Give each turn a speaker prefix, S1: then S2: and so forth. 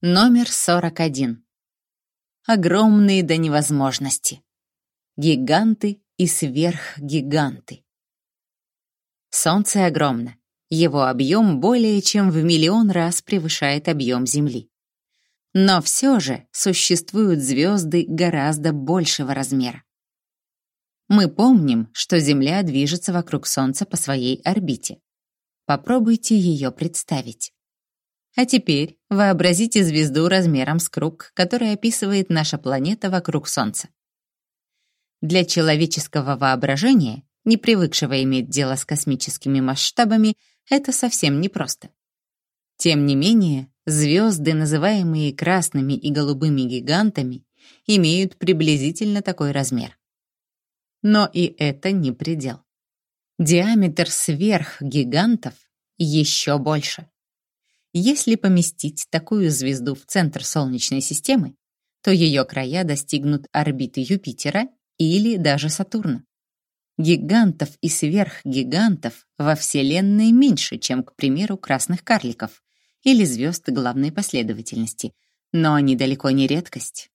S1: Номер 41. Огромные до невозможности. Гиганты и сверхгиганты. Солнце огромно. Его объем более чем в миллион раз превышает объем Земли. Но все же существуют звезды гораздо большего размера. Мы помним, что Земля движется вокруг Солнца по своей орбите. Попробуйте ее представить. А теперь вообразите звезду размером с круг, который описывает наша планета вокруг Солнца. Для человеческого воображения, не привыкшего иметь дело с космическими масштабами, это совсем непросто. Тем не менее, звезды, называемые красными и голубыми гигантами, имеют приблизительно такой размер. Но и это не предел. Диаметр сверхгигантов еще больше. Если поместить такую звезду в центр Солнечной системы, то ее края достигнут орбиты Юпитера или даже Сатурна. Гигантов и сверхгигантов во Вселенной меньше, чем, к примеру, красных карликов или звезд главной последовательности, но они далеко не редкость.